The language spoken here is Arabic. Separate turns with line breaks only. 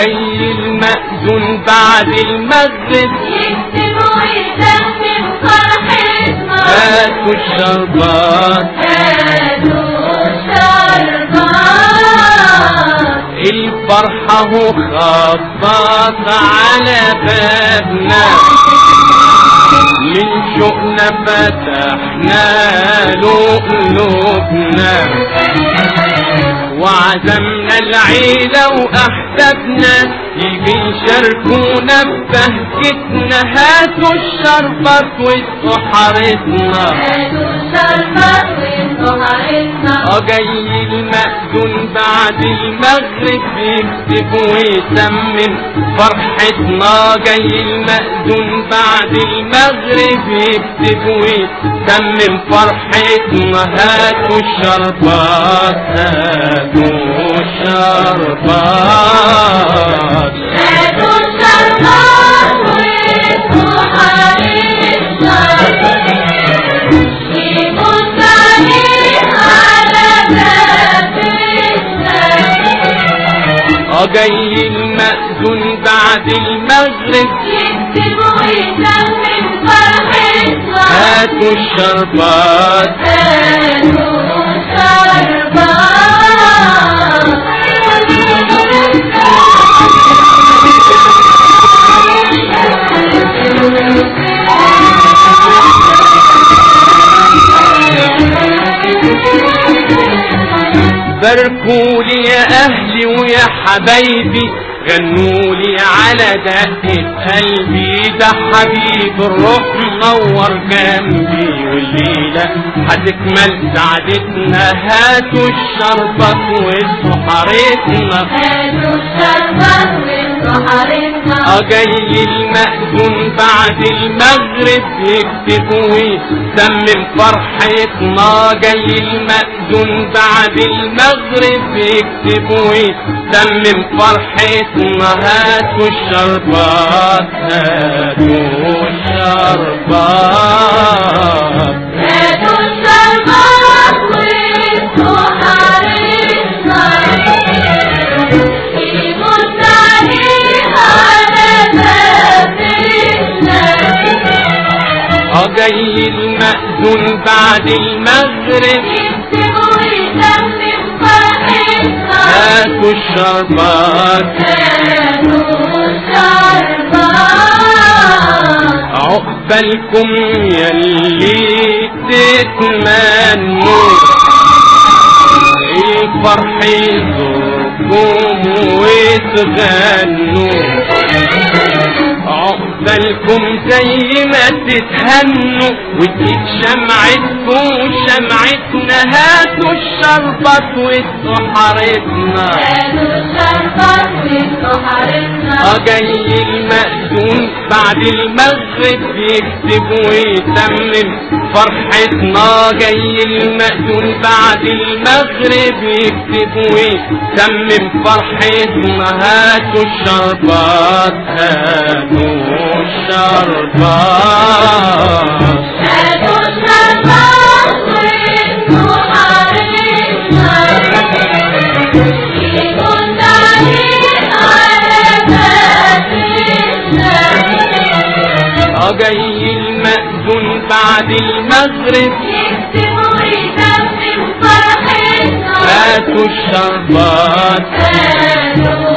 جاي المأذون بعد المغرب.
يكتب ويسمم فرحتنا
هاتوا الشربات.
هاتوا الشربات.
الفرحة هو خبط على بابنا. من شوقنا فتحنا له قلوبنا وعزمنا العيلة وأحبابنا يجي يشاركونا ببهجتنا هاتوا الشربات واسقوا حارتنا
هاتوا الشربات
جاي المأذون بعد المغرب يكتب ويتمم فرحتنا جاي المأذون بعد المغرب يكتب ويتمم فرحتنا هاتوا الشربات هاتوا الشربات. جاي المأذون بعد المغرب.
يكتب ويسمم فرحتنا
هاتوا الشربات.
هاتوا
باركولي يا أهلي ويا حبايبي غنولي على دقة قلبي. ده حبيب الروح منور جنبي. والليلة هتكمل سعادتنا. هاتوا الشربة واسقوا حارتنا
هاتوا الشربات
جاي المأذون بعد المغرب يكتب ويسمم فرحتنا جاي المأذون بعد المغرب يكتب ويسمم فرحتنا هاتوا الشربات هاتوا الشربات. جاي المأذون بعد المغرب.
يكتب ويسمم فرحتنا
هاتوا الشربات
هاتوا الشربات
عقبالكم يلي تتمنوا الفرح يزوركم وتغنوا عقبالكم زي ما تتهنوا وتجيب شمعتكم شمعتنا هاتوا الشربات واسقوا حارتنا.
هاتوا الشربات وانتوا حارتنا.
آه جاي المأذون بعد المغرب يكتب ويتمم فرحتنا. جاي المأذون بعد المغرب يكتب ويتمم فرحتنا. هاتوا الشربات هاتوا آه جاي المأذون بعد المغرب
يكتب ويسمم فرحتنا
هاتوا الشربات
هاتوا